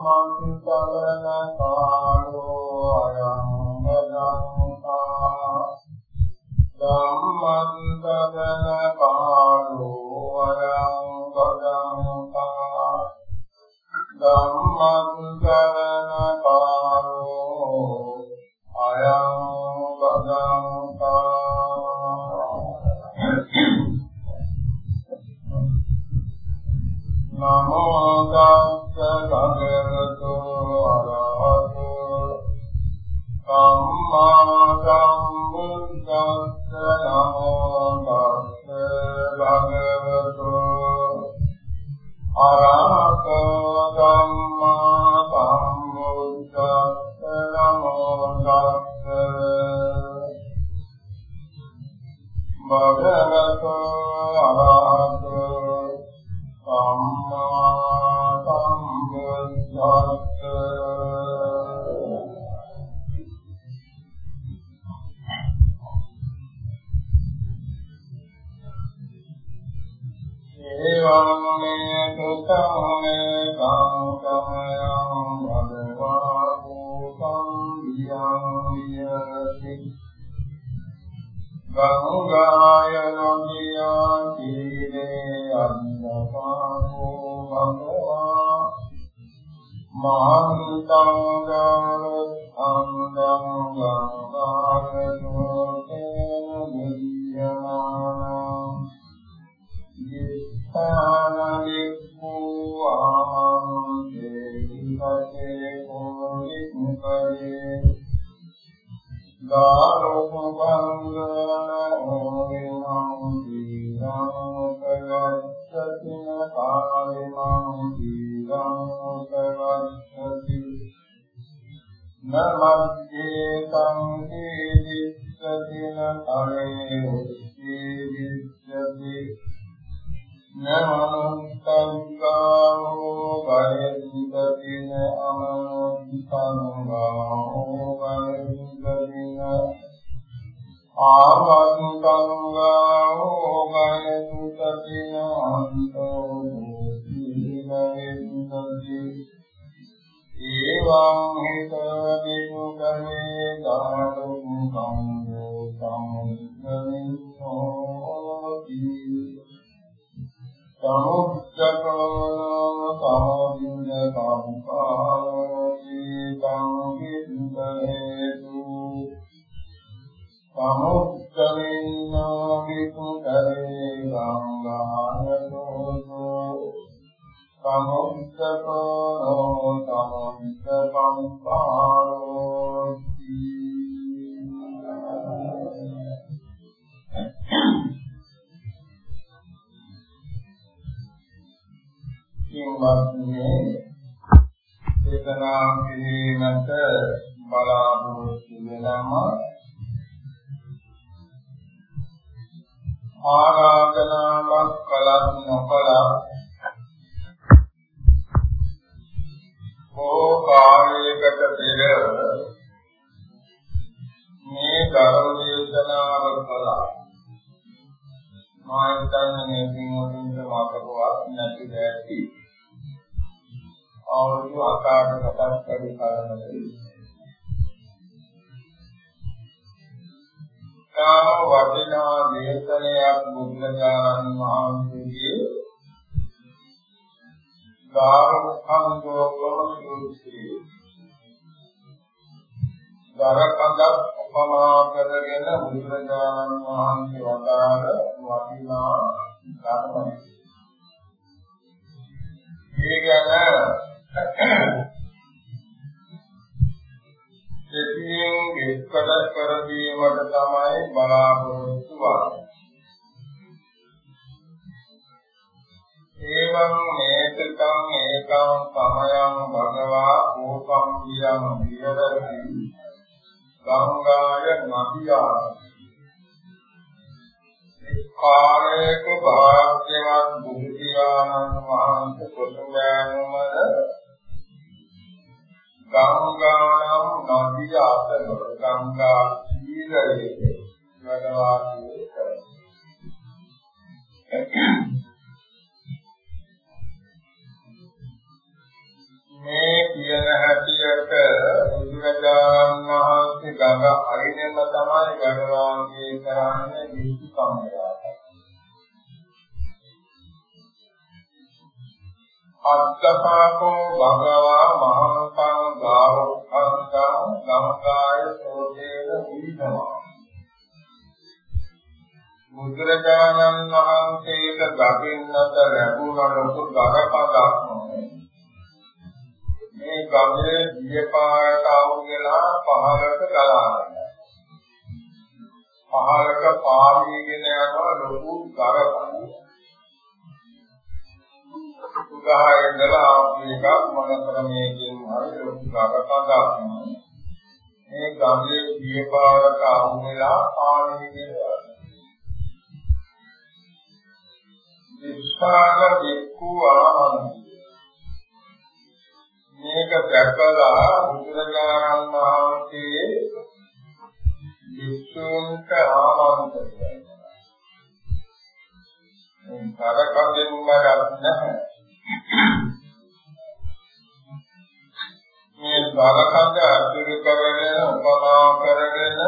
ධම්මං සරණ කාලෝ අයං බදංතා ما දේශනයක් බුද්ධජානන් වහන්සේගේ ධාරමඛංගෝපම සූත්‍රයේ දරකඳක් උපමා කරගෙන බුදුරජාණන් වහන්සේ වදාළ වටිනා ධර්මයි. මේ ගැන දෙතියෙන් විස්තර කර දීමට තමයි බලාපොරොත්තු වෙන්නේ. ඒවං මේතකං ඒකං සමයං භගවා කෝපං වියං විහෙරති ගංගාය නදියා කාලයක භාග්‍යවත් බුදුරජාණන් වහන්සේ කොටුවැනුමද ගංගානම් නදිය අතර ගංගා තීරයේ වැඩ වාසය කරනවා මේ කියන හැටියට බුදුරජාණන් වහන්සේ ගඟ අරිනෙම තමයි ගණවාගේ කරන්නේ දීති කම්මරාට. අත්තපාකෝ භගවා මහාංකං ගාවංකං ගමකාය සෝදේන විදමා බුදුරජාණන් වහන්සේට ගගින්නට ලැබුණ ලොකු ගරපදක් මේ ගමේ දියපාරට අවු වෙලා පහළට ගලාගෙන පහළට පාවිගෙන යනවා ලොකු ගරපදක් උදාහරණ ඉඳලා මේක මොන ක්‍රමයකින් හරි ලොකු ගරපදක් මේ ගමේ දියපාරට අවු වෙලා පාවිගෙන විස්පාල වික්ඛු ආමන්ති දැකලා බුදුරජාණන් වහන්සේ වික්ෂුන්ට ආමන්ත්‍රණය කරනවා මේ කරකඳින්න ගන්න නැහැ. මේ බලකඳ අතුරු කරගෙන උපමා කරගෙන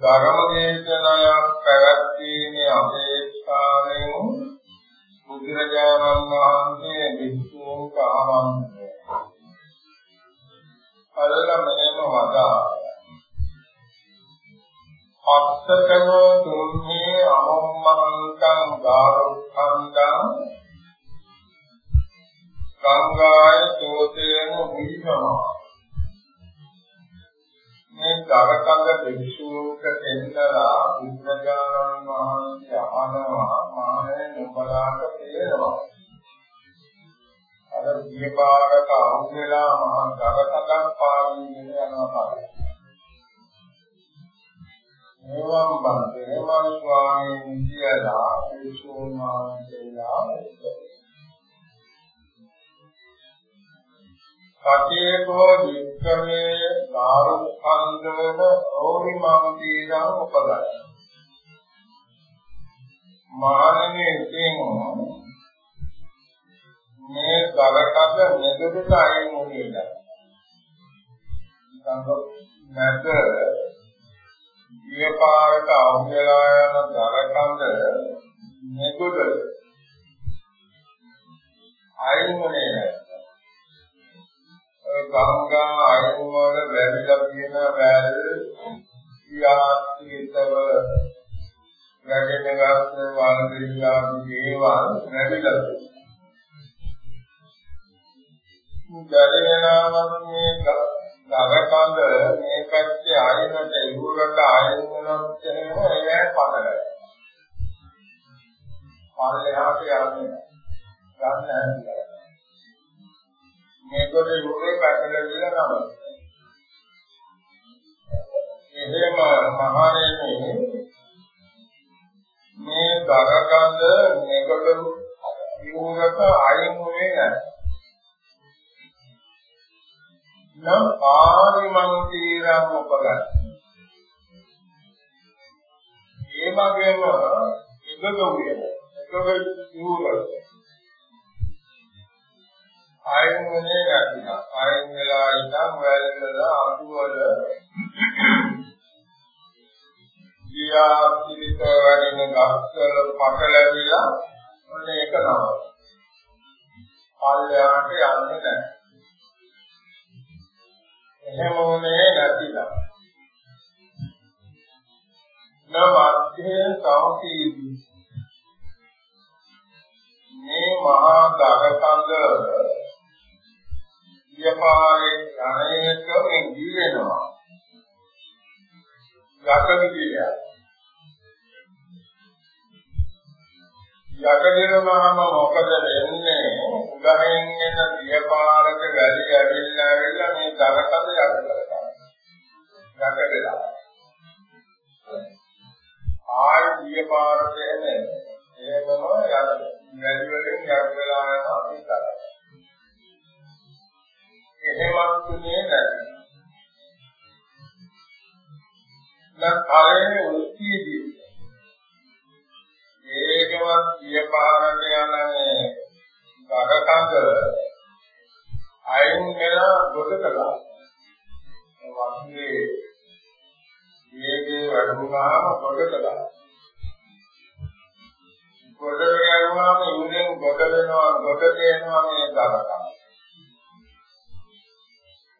ධර්ම දේශනාවක් පැවැත්වීමේ අපේක්ෂාවෙන් බුදුරජාණන් වහන්සේ විසුණු කාමන්තය කල්ල මෙහෙම වදා. අත්තකනෝ තුන්නේ අමම්මන්තං ගාරුඛණ්ඩං ගංගාය තෝතේන විහිමවා මේ දරකඳ භික්ෂුවක දෙන්නලා බුද්ධජානන් වහන්සේ අහනවා මානේ නුඹලාට තේරෙනවා අර දීපාරක අහුවෙලා මහා දරකඳක් පාවිගෙන යනවා තමයි මේවම් බන්දේ මන් ස්වාමීන් කියලා භික්ෂුන් වහන්සේලා සතියකෝ වික්‍රමේ නාරුඛණ්ඩන ඕරිමන්තිරං උපදයි මානනේ ඉතින් මේ දරකද මෙදුට අයින් වුණේ නැහැ. නැද ගියපාරට අවුලලා යන දරකඳ මෙදුට අයින් වුණේ නැහැ. ගංගා අයන වල වැවිලා තියෙන වැල් සියාස්තිතව වැඩෙන ගස් වල දෙවියාගේ දේවල් වැවිලා දැරෙනාවක් මේ ගරකඳ මේ පැත්තේ අයිනට ඉවුරට අයින් වෙනත් එහෙම එයා පතලයි. පල්ලෙහාට යන්නේ. ගන්න නැහැ. මේකට යෝගේ පැටලෙ කියලා නම. එහෙම මහණෙනි මේ දරගඳ මේකට යෝගක අයින් වෙන්නේ නැහැ. නම් ආරිමන්තිරම් උපගත. ඒ වගේම එකක උයන එකක යෝගක ආයන වෙනේ නැතිනම් ආයන වෙලා ඉඳන් වැළඳලා අඳුවල ගියා පිළිත වැඩින ගස්වල පටලැවිලා ඔන්න ඒක නම. පල්ලයට යන්නේ නැහැ. එහෙම උනේ නැතිනම් නවත්තේ සමකීදී මේ මහා දරකඳ විපාරේ ඥානයක මේ ජීවෙනවා. යකදිලිය. යකදිනමම මොකද වෙන්නේ? උගහෙන් එන විපාරක වැඩි ඇවිල්ලා ඇවිල්ලා මේ දරකඳ යට කරගන්නවා. යකදලා. ආයි විපාරක එන්නේ. ඒකම යට වැඩි වලින් යට වෙලා යන අපි කරා. එහෙමත් තුනේ නැති. නම් කාලේ උත්තිදී. ඒකවත් පියපාරට යනනේ ගරකඳ අයින් වෙලා ගොඩ කළා. සමුද්‍රයේ වේගයේ වැඩුණාම කොටක ගන්නවා. කොට යනවා ඉන්නෙන් කොට වෙනවා කොට දෙනවා මේ දරකම.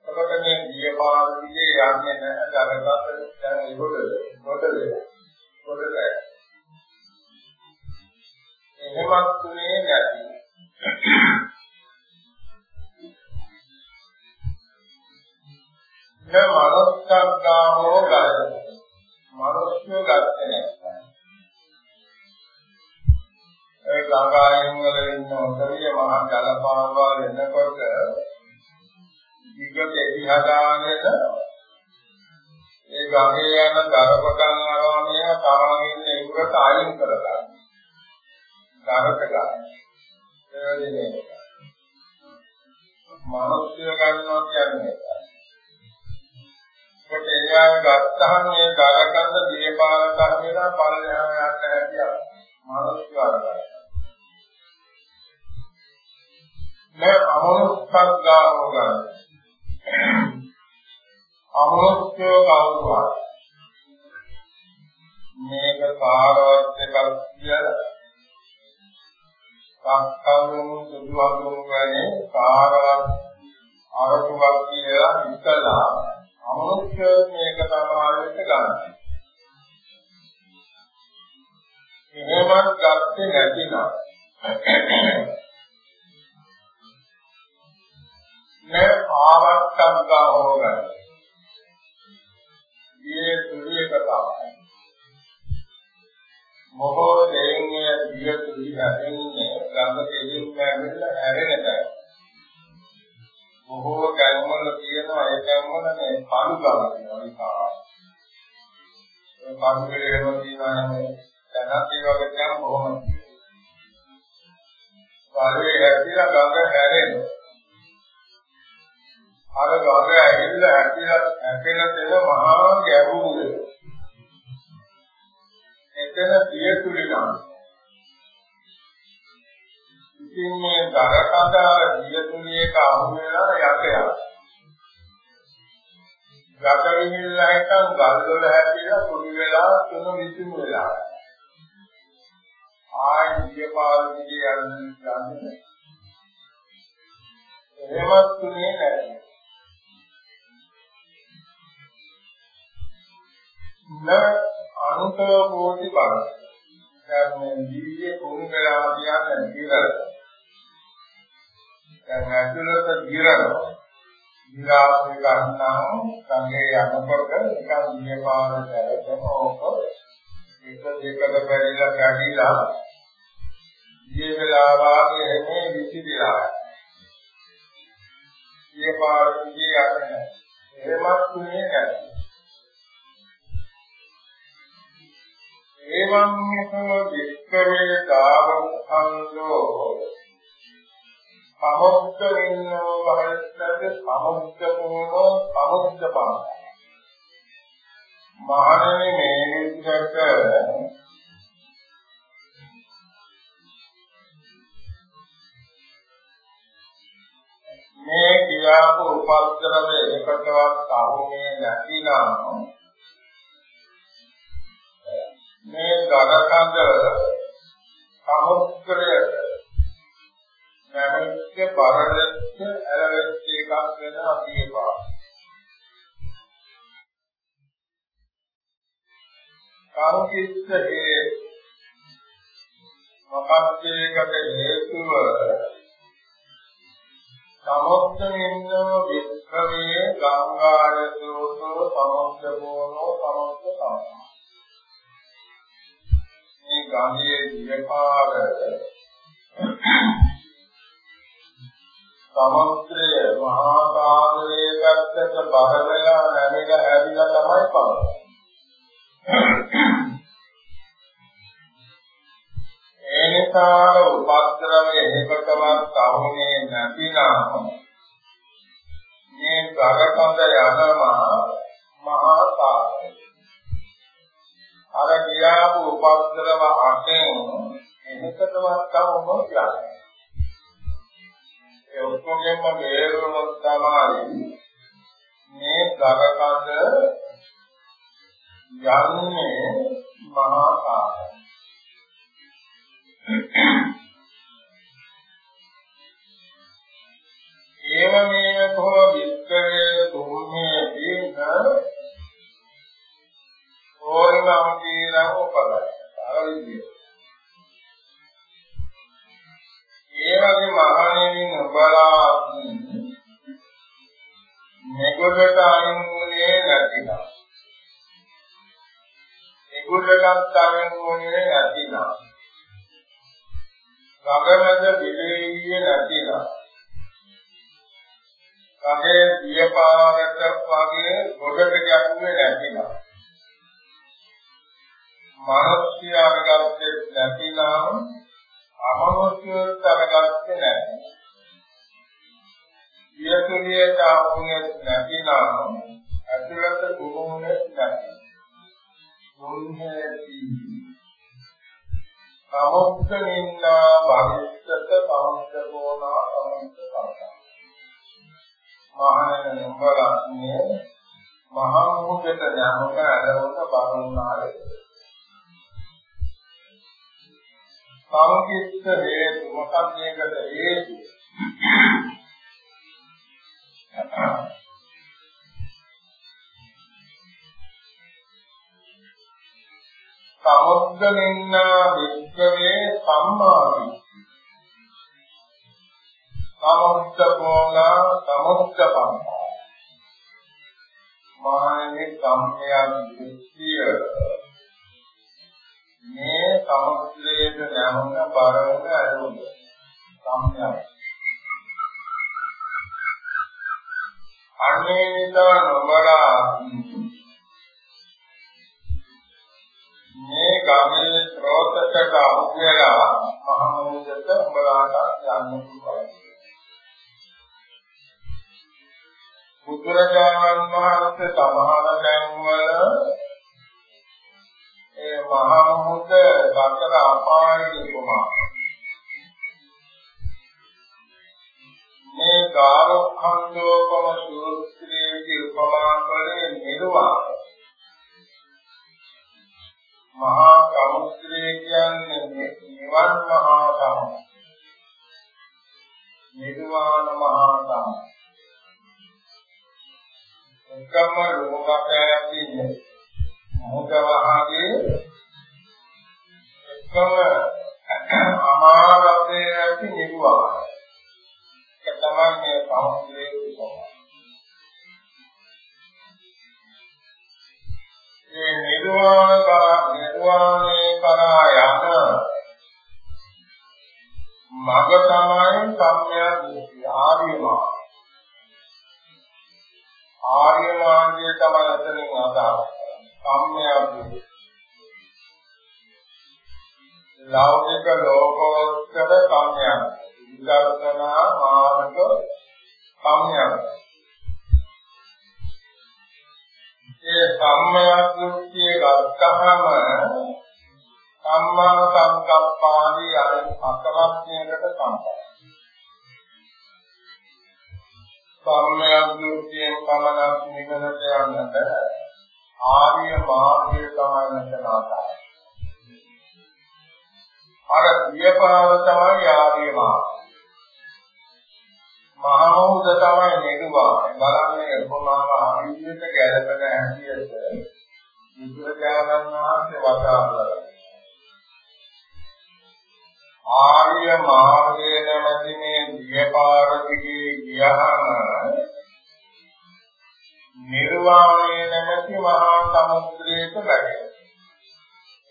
එතකොට මේ දියපාලිගේ යන්නේ නැහැ දරකට දැන් ඒකට කොට දෙනවා. කොට දෙනවා. එහෙමත් තුනේ නැති. න මනස්සග්ගාමෝ ගය. මනුෂ්‍ය ගත්තේ නැහැ. ඒ ගංගායන් වල ඉන්න ඔතරිය මහා ජල පාරවල් එනකොට විගත එදිහදාගෙන ඒ ගඟේ යන දරපටන් ආරාමය තමන්ගේ ඉවුරට අයින් කරගන්න. දරට ගන්න. ඒ වෙන්නේ. මනුෂ්‍ය ගන්නවා කියන්නේ කොට එයාව ගත්තහම මේ දරකන්ද දීපාල කරේලා පල්ලෙහාම යන්න හැදියා. මනුෂ්‍ය වර්ගය. මේ අමනුෂ්‍යග්ගාව ගන්න. අමනුෂ්‍ය කවුරුවා මේක කාරවත් එකක් කියලා සක්කවුන් සුදුවගුන් වනේ කාරවත් අරතුවක් කියලා ඉතලා අමනුෂ්‍ය මේක සමාවෙන්න ගන්න. එහෙමත් ගත්තේ නැතිනම් නේ ආවත්තංගා හොගන. ඊයේ තුලිය කතාවයි. මොහොත දෙන්නේ දිය තුලි හැදෙන්නේ ගඟ දෙලින් ඇවිල්ලා හැරෙන තැන. බොහෝ ගැම්වල තියෙනවා ඒ ගැම්වල මේ පණු ගම තියෙනවා විකාර. ඒ පණු වලේම තියෙනවා නේද? දැනත් ඒ වගේ ගැම් බොහොම තියෙනවා. පරිවේ හැදිලා ගඟ හැරෙනවා. අර ගඟ ඇවිල්ලා හැදිලා හැපෙන තැන මහා ගැඹුරුද. එතන පිය තුලිනවා. ඉතින් මේ දරකඳාර දියතුලියක අහු වෙලා යට යනවා. ගත විහිල්ලා හිටන් ගල් වල හැදිලා කුඩු වෙලා තුන විසිමු වෙලා. ආයි දියපාලිගේ යන්නේ යන්නේ. එහෙමත් තුනේ නැහැ. න අනුතව කෝටි බල. දැන් මේ දීයේ කුණු වෙලා කියන්නේ කියලා. දැන් ඇතුළත දිරනවා. දිරාපේ ගන්නම් සංගේ යනකොට නිකන් දියපාර දැරගෙන ඕක එක දෙකට බැරිලා කැඩිලා දිය වෙලා වාගේ එන්නේ විසිරිලා. දියපාර දිය යන්නේ. එහෙමත් තුනේ නැහැ. එවං මෙතන වික්‍රේ දාව සංඝෝ සමුද්ද වින්නෝ වහස්සද සමුද්ද පොනෝ සමුද්ද පාන මහණෙනි මේ විදිහට මේ කියාපු උපද්දරව එකටවත් අහුනේ නැතිනම් මේ ගලකඳ සමුද්‍රයට නැමෙච්ච බරලෙච්ච ඇලවෙච්ච එකක් වෙන අභියපා. කාරුකිස්ස හේ මපත්තේකට හේතුව සමුද්‍රෙන්න වික්‍රමයේ ගංගාරදෝසෝ සමුද්‍ර බෝනෝ සමුද්‍ර සම්මා මේ ගාමීය දිවපාර සමුද්‍රය මහා සාගරයේ පැත්තට බර වෙලා නැමිලා ඇවිල්ලා තමයි පවතින්නේ. ඒ නිසා උපද්‍රවයේ එකකවත් අහුනේ නැතිනම් මේ ගරකඳ යනවා මහා සාගරය. අර ගියාපු උපද්‍රව අටෙන් එකකටවත් කවම කියන්නේ. ඒ ඔක්කොගෙම බේරුණොත් තමයි මේ ගගකඳ යන්නේ මහා කාය. ඒවමේ කෝ විස්තරේ දුන්නේ දීන ඕරිනම් කීරං උපදයි. අර විදිය. ඒ වගේ මහණෙනි නුඹලා මෙගොඩට අනුමුනේ නැතිනම් මෙගොඩටත් අනුමුනේ නැතිනම් ගගනද විවේකී නැතිනම් ගගේ දියපාරට වගේ ගොඩට ගැටුනේ නැතිනම් මානසික අරගත්තේ නැතිනම් අමනුෂ්‍යයත් අරගත්තේ නැහැ. ඊයතුලියට ආපුනේ නැතිනම් ඇතුළත කුමුනේ නැහැ. මුන්නේති. සමුක්ඛනින්නා භවිෂ්‍යත සමුක්ඛෝනා සමුක්ඛතා. මහණෙනි නුඹලාන්නේ මහා මුහුදට යනක ඇලවක බරුණාලේ සංකිට්ඨ හේතු මොකක්ද ඒකට හේතු? සමුද්දනින්න වික්කවේ සම්මාදි. සමුද්දකෝණ සමුද්දපං මානෙ සම්මයන් දෘෂ්ටිය මේ සමුද්‍රයට නැමුණ බරවන අරුණ සම්යයි අන්නේ නිසා නොබලා මේ ගමේ ස්රෝතකට අහුවෙලා මහමුදට උඹලාට යන්න පුළුවන්. බුදුරජාණන් වහන්සේ සමහර තැන්වල ඒ මහා මුහුද සතර අපායේ උපමා. මේ ගාරෝඛණ්ඩෝපම සූත්‍රයේ උපමා කරේ නිර්වාණ. මහා සමුද්‍රය කියන්නේ නිවන් මහා සමුද්‍රය නිර්වාණ මහා සමුද්‍රය එකම රූපකයක් ඉන්නේ. මොහොත වහගේ එකම අමාරතේ ඇති නිරුවාන ඒක තමයි මේ සමුද්‍රයේ උපම මේ නිර්වාණ කරා නිර්වාණේ කරා යන මඟ තමයි සම්‍යක් දෘෂ්ටි ආර්ය මාර්ගය ආර්ය මාර්ගය තමයි එතනින් අදහස් සම්මයදී ලෞකික ලෝකෝත්තර සම්මයන් විදර්ශනා මාර්ග සම්මයන් ඒ සම්මයක් දෘෂ්ටිය ගත්තහම සම්මා සංකප්පාදී අර අකමත්යකට සම්බන්ධයි. සම්මයක් දෘෂ්ටියෙන් පමණක් නිවනට යන්නට ආර්ය මාර්ගය තමයි මෙතන ආකාරය. අර දියපාර තමයි ආර්ය මාර්ගය. මහමෞද තමයි නිර්වාණය. බලන්නේ කොහොමම අවිද්‍යට ගැළපෙන හැටියට බුදුරජාණන් වහන්සේ වදාළා. ආර්ය මාර්ගයේ නැමැති මේ දියපාර දිගේ ගියහම නිර්වාණය නැමැති මහා සමුද්‍රයට වැටෙනවා.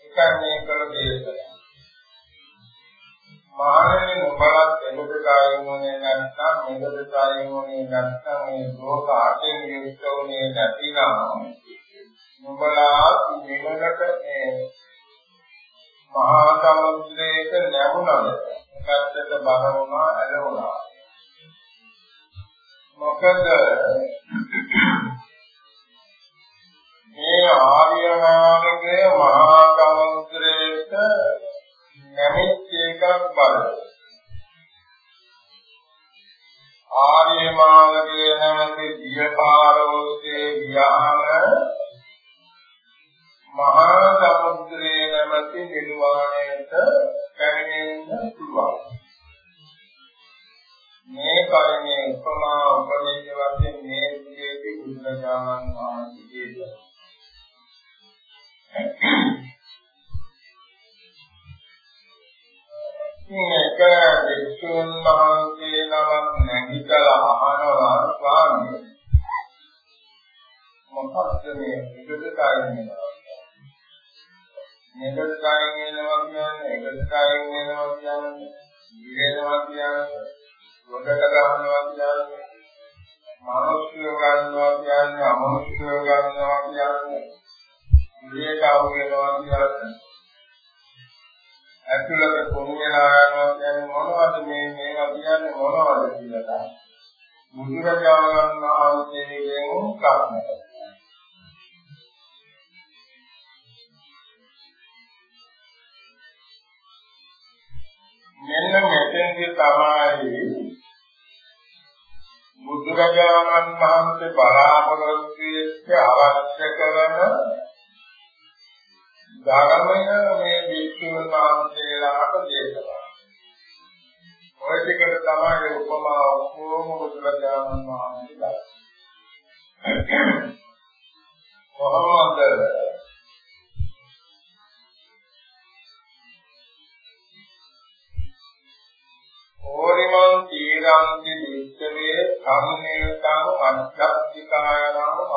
ඒකයි මේ කළ දේශය. මානෙ නුඹලත් එමුද කායිමුනේ නැත්නම් මෙගද කායිමුනේ නැත්නම් මේ ලෝක ආතෙන් යුක්තෝනේ නැතිනම් නුඹලා නිවනට මේ මහා සමුද්‍රයට නැමුණද පැත්තට බර වුණා ඇලුණා මොකද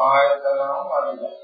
ආයතනං අවිදං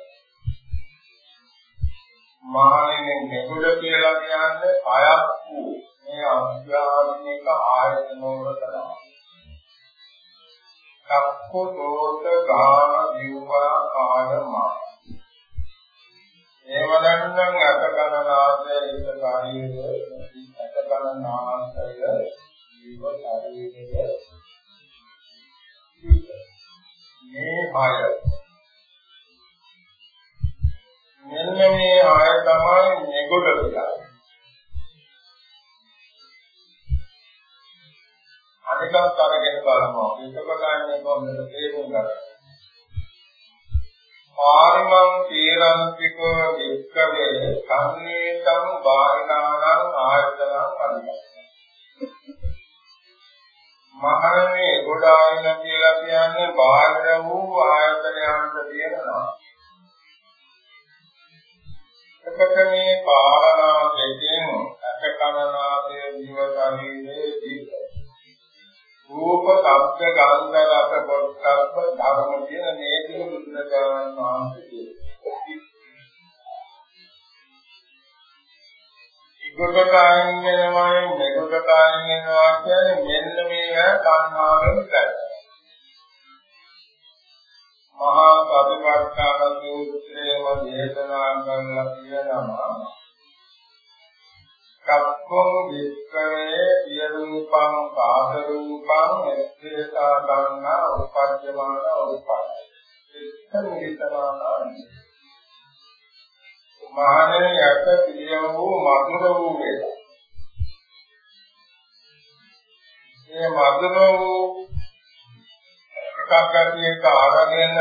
ගතියට අරගෙන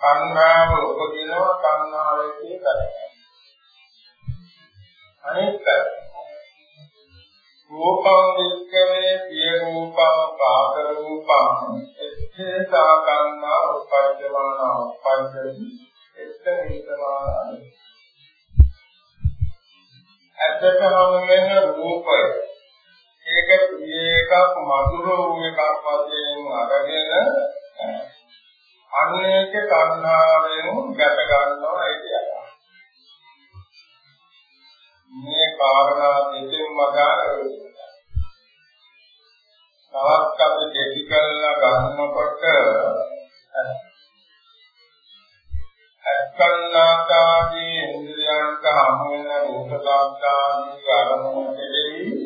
සංඝාව උපදිනවා සංඝාවයේ කරන්නේ. අනෙක් රූපං වික්කමේ සිය රූපං පාද රූපං එච්ඡේසා කන්නා උපජ්ජමාන උපජ්ජති එච්ඡේතමාන අත්තකම වෙන රූපය ඒක එකක් මధుර වූ එකක් වශයෙන් අරගෙන අනේක කර්ණාවෙන් ගැට ගන්නවා කියනවා. මේ කාරණා දෙකෙන් මගාර තවත් අපි දෙටි කළා ගන්නකොට අත්කන්නාකාදී ඉන්ද්‍රයන්ට හමු වෙන රූපකාන්තාදී අරමුණු දෙලී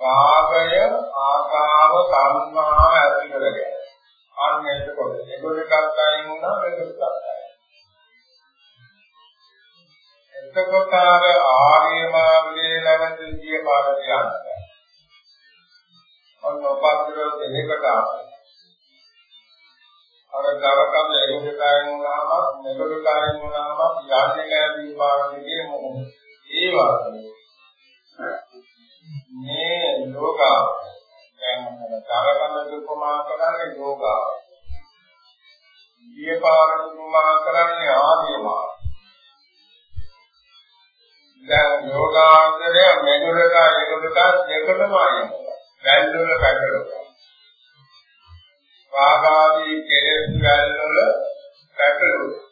රාගය ආකාව තණ්හා ඇති කරගෙන. අන්න එතකොට ඒකත් අයින් වුණා මේකත් අයින් එතකොට අර ආර්ය මාර්ගයේ නැවතුම් ගිය පාර ධ්‍යානය අන්න උපද්දව දෙයකට අර ගවකම ඒකත් අයින් වුණාම මේකත් අයින් වුණාම යන්නේ කැදී පාර දෙකේ මොකද ඒ වාගේ මේ යෝගා දැන් ගවකම දුපමා කරන්නේ යෝගා දීපාරණිකමා කරන්නේ ආදියමා දැන් යෝගාන්තරය මෙගොඩක එකට දෙකටම ආයෙත් වැල් වල පැටලෙනවා. රාගාදී කෙලෙස් වැල් වල පැටලෙනවා.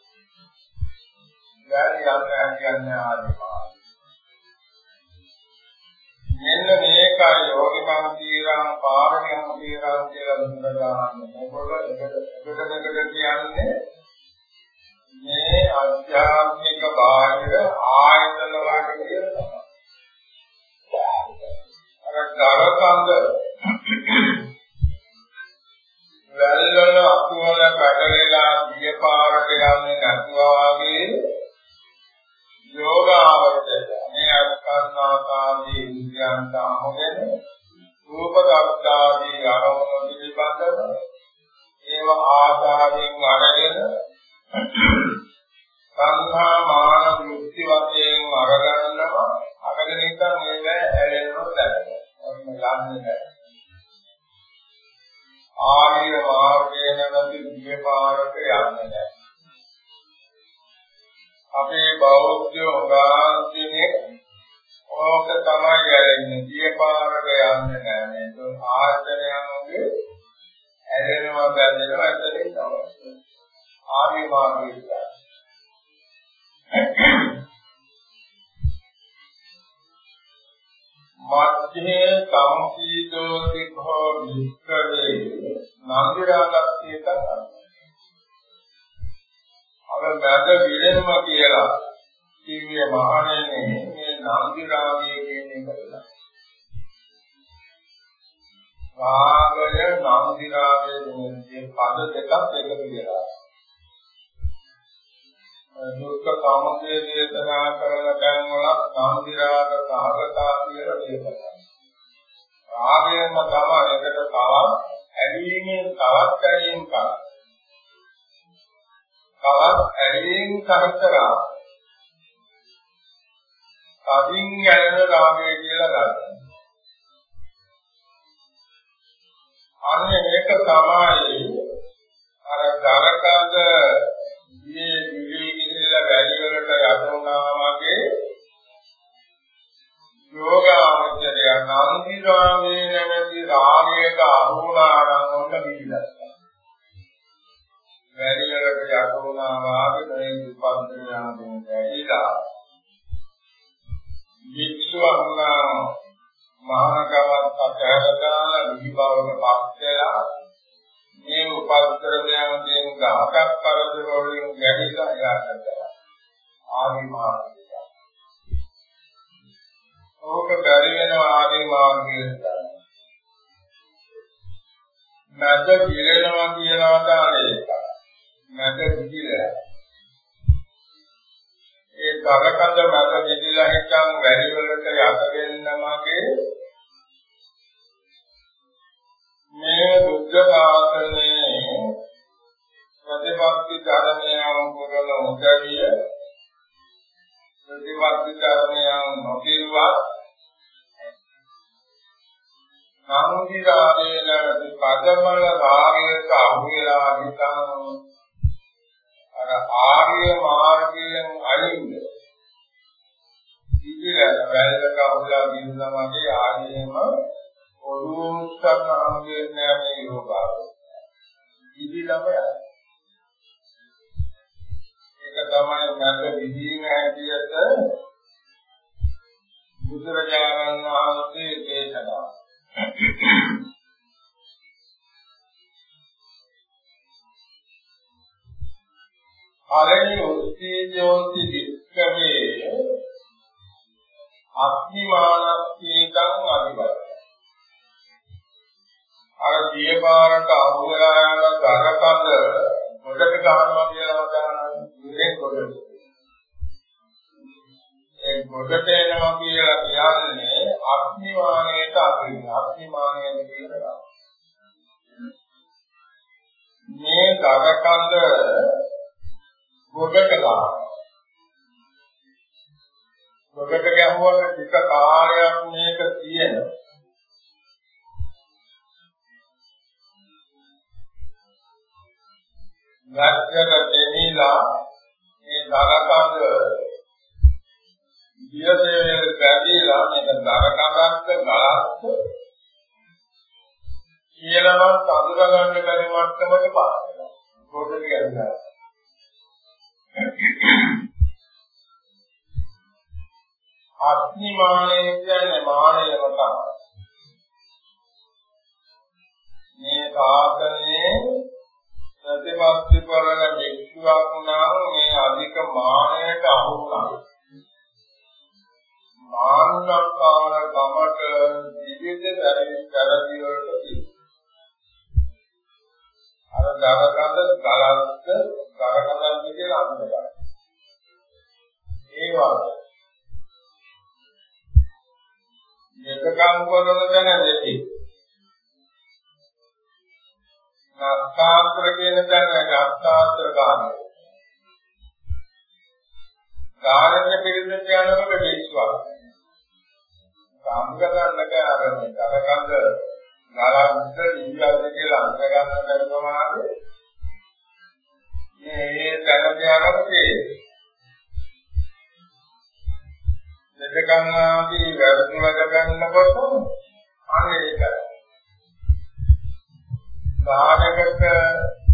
වැල් යන්න කියන්නේ ආදිමා. මෙන්න මේකයි යෝගි මන්තිරං පාරණියං තීරං කියලා බුදුරජාණන් මොකද එකට එකට කියන්නේ? මේ අධ්‍යාත්මික බාහිර ආයතන වලට කියන ගරකඳ වැල්වල අකුවල පැටලෙලා දිය පාරට යන්නේ නැතුවා වගේ යෝගාවචර මේ අස්කන්නාකාදී ඉන්ද්‍රයන්ට අහගෙන රූප දක්ෂාදී අරමුණු පිළිබඳව ඒව ආසාවෙන් අරගෙන සංඛා මාන දෘෂ්ටි වශයෙන් අරගන්නවා අරගෙන ඉතින් මේක ඇලෙනවා දැනෙනවා යන්නේ නැහැ. ආර්ය මාර්ගයේ නැති දිය පාරක යන්නේ නැහැ. අපේ බෞද්ධ හොගාන්තිනේ ඕක තමයි යන්නේ දිය පාරක යන්නේ නැහැ. මේක ආචරණයන්ගේ ඇලෙනවා බැඳෙනවා ඇතලින් තමයි. ආර්ය මාර්ගයේ මධ්‍යේ සම්පීතෝ සිද්ධෝ විස්කරේ නන්දිරාගත්තේක අර මැද විලෙනම කියලා කිව්වේ මහණෙනි මේ නන්දිරාගය කියන එක රාගය නන්දිරාගය මේ පද දෙකක් එකතු වෙලා දුක්ඛ සමුදය දේශනා කරන තැන් වල සාන්තිරාග සහගතා කියලා දේශනා. රාගයෙන්ම තමයි එකට තවත් ඇලීමෙන් තවත් ඇලීම් කරා. තවත් ඇලීම් කරතරා. කවින් යන රාගය කියලා ගන්නවා. අන්න ඒක තමයි අර දරකඳ අර දියපාරට අහු වෙලා යන කරකඳ ගොඩට ගන්නවා කියලා වදාන ඉන්නේ ගොඩට. ඒ ගොඩට එනවා කියලා කියන්නේ අග්නිවාණයට අදින අග්නිමාණයට කියනවා. මේ දරකඳ ගොඩට ගන්නවා. ගොඩට ගැහුවම ටික කාලයක් මේක තියෙන. නැත්නම් දෙනිලා මේ දරකඳ වියසේ බැඳිලා මේක දරකඳක් ගලස්ස කියලාවත් අඳුර ගන්න බැරි මට්ටමට පාස් වෙනවා. පොඩ්ඩක් කියන්න. අත්නිමානය කියන්නේ මානයම තමයි. මේ සාසනයේ ප්‍රතිපත්ති කරන වික්ෂුවක් නම් මේ අධික මානයට අහු වුණා. මාන්නකාර ගමට විවිධ වැරදි වැරදි වලට තියෙනවා. අර දරකඳ ගලස්ස දරකඳ කියලා අඳුනගන්න. ඒ වගේ. මෙතකම් කරන දැන දෙති. නස්තාන්තර කියන දැන නස්තාන්තර ගන්න. ගානක පිළිදෙට යනකොට විශ්වාස. සාංග ගන්නක අර දරකඳ ගලන්ත ඉන්දියාවේ කියලා අඳ ගන්න බැරිවම මේ මේ තැනට යනකොට දෙකන් ආදී වැරදුනක ගන්නකොට අනේ ඒකයි. ගානකට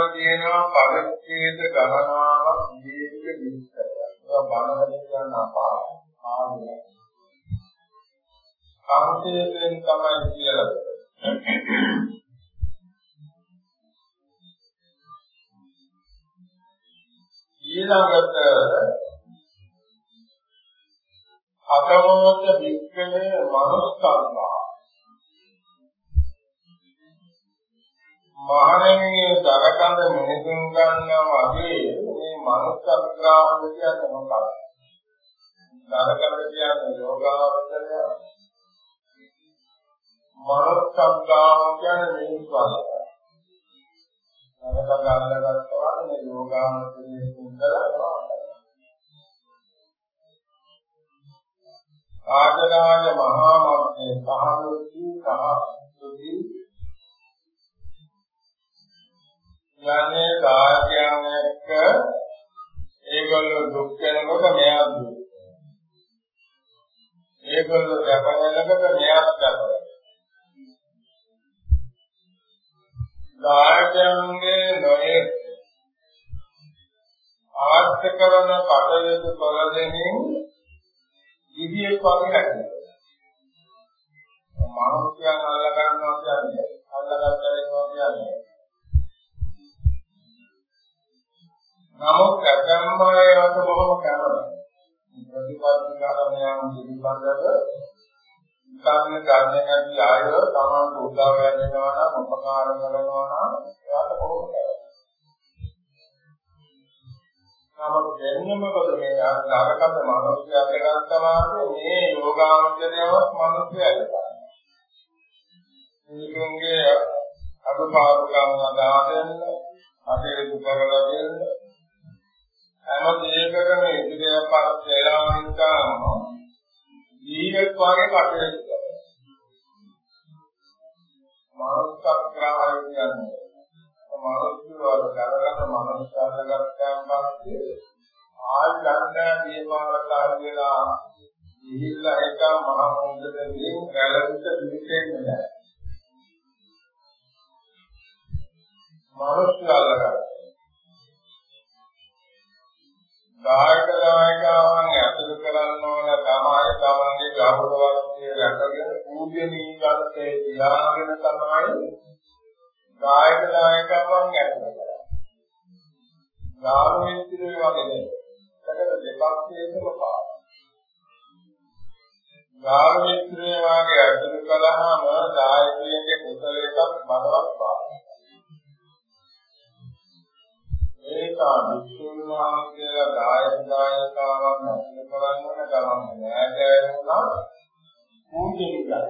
අටුවාව තියෙනවා පරිච්ඡේද ගණනාවක් දීර්ඝ විස්තරයක්. ඒක බලන්න කියන්න අපාරයි. ආන්නේ. සංකේතයෙන් තමයි කියලා. ඊළඟට අතමොත වික්‍රමයේ මනස්කන්ධා මහණෙනි දරකඳ මිනිසුන් ගන්නවා වගේ මේ මනස්කන්ධාව කියන්නේ මොකක්ද? දරකඳ කියන්නේ යෝගාවචරය මනස්කන්ධාව කියන්නේ මිනිස් වල. නරක ගන්න ගත්තා මේ යෝගාමතයේ සුන්දරනවා. ආදරාය මහා මත්තේ සහනුති සහසුති යන්නේ කාර්යයන් එක්ක ඒගොල්ලෝ දුක් වෙනකොට මෙයා දුක්. ඒගොල්ලෝ සැප වෙනකොට මෙයා සැප. දායකයන්ගේ නොයේ අවශ්‍ය කරන කටයුතු කළ දෙමින් ඉදිරියට වගේ හැදෙනවා. මානසිකයන් අල්ල ගන්නවා කියන්නේ අල්ලගත්ත වෙනවා කියන්නේ. නමුත් කර්මයන්ට බොහොම කැමති. ප්‍රතිපත්ති කාරණයන් පිළිබඳව ඉස්ලාමීය ධර්මයන් ඇති ආයව තමන්ට උදව් වෙනවා නම් උපකාර කරනවා නම් එයාට බොහොම කැමති. නමුත් දෙන්නේ මොකද මේ අරකට මනුස්සයෙක් ගන්නවාද මේ යෝගාවචරයවත් මනුස්සයෙක් ගන්නවා. මේකෙන්ගේ අදුපාදුකම් අදාදෙන්න අපේ දුකවල දෙන්න හැම දෙයකටම ඉදිරියට පස් වෙලා නිසාම ජීවිත වාගේ කටයුතු කරනවා. මානසිකග්‍රහය කියන්නේ මනුස්සය වල කරගන්න මනුස්සයල ගත්තාන් පස්සේ ආල් ගන්න දීපාලකා කියලා ගිහිල්ලා එක මහ මොහොතකදී ගැලවිට පිටින්නේ නැහැ. මනුස්සයල ගත්තා. කායික දායකයන් ඇතුළු කරන්න ඕන තමයි තමන්ගේ ගෞරවය රැකගෙන පූජනීයත්වයේ තියාගෙන තමයි කායික දායකයන් ඇතුළු කරන්නේ. ගාමිත්‍රය වගේ නෙවෙයි. ඒකට දෙපක්ෂයකම පාන. ගාමිත්‍රය වගේ ඇතුළු කළාම දායකයන්ගේ කුසලයක බලවත් පාන. ඒක විසුණු වහන්සේලා දායක දායකාවන් ඇතුළු කරන්න ගමන් නෑ ගෑනුණා පූජනීයයි.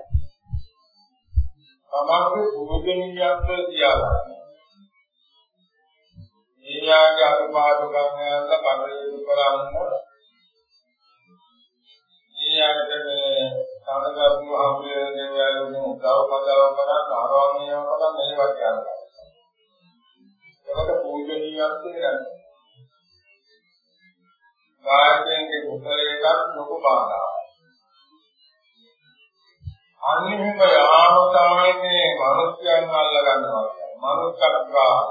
තමන්ගේ පූජනීයත්වය තියාගන්න. ඊයාගේ අනුපාත ගන්නයන්ද කටයුතු කරන්න. ඊයාට මේ සමගත්තු හම්බේ දේවල් වලින් උදව් පදව කරන් ආරාමයේ කරන් මේවා කියනවා. ඒකට පූජනීයත්වය ගන්න. කායයෙන් කුසලයකට ලොකු බාධාවක්. අනිහිම යාම තමයි මේ මනුස්සයන් අල්ල ගන්නවා කියන්නේ. මනුස්සත්වාද.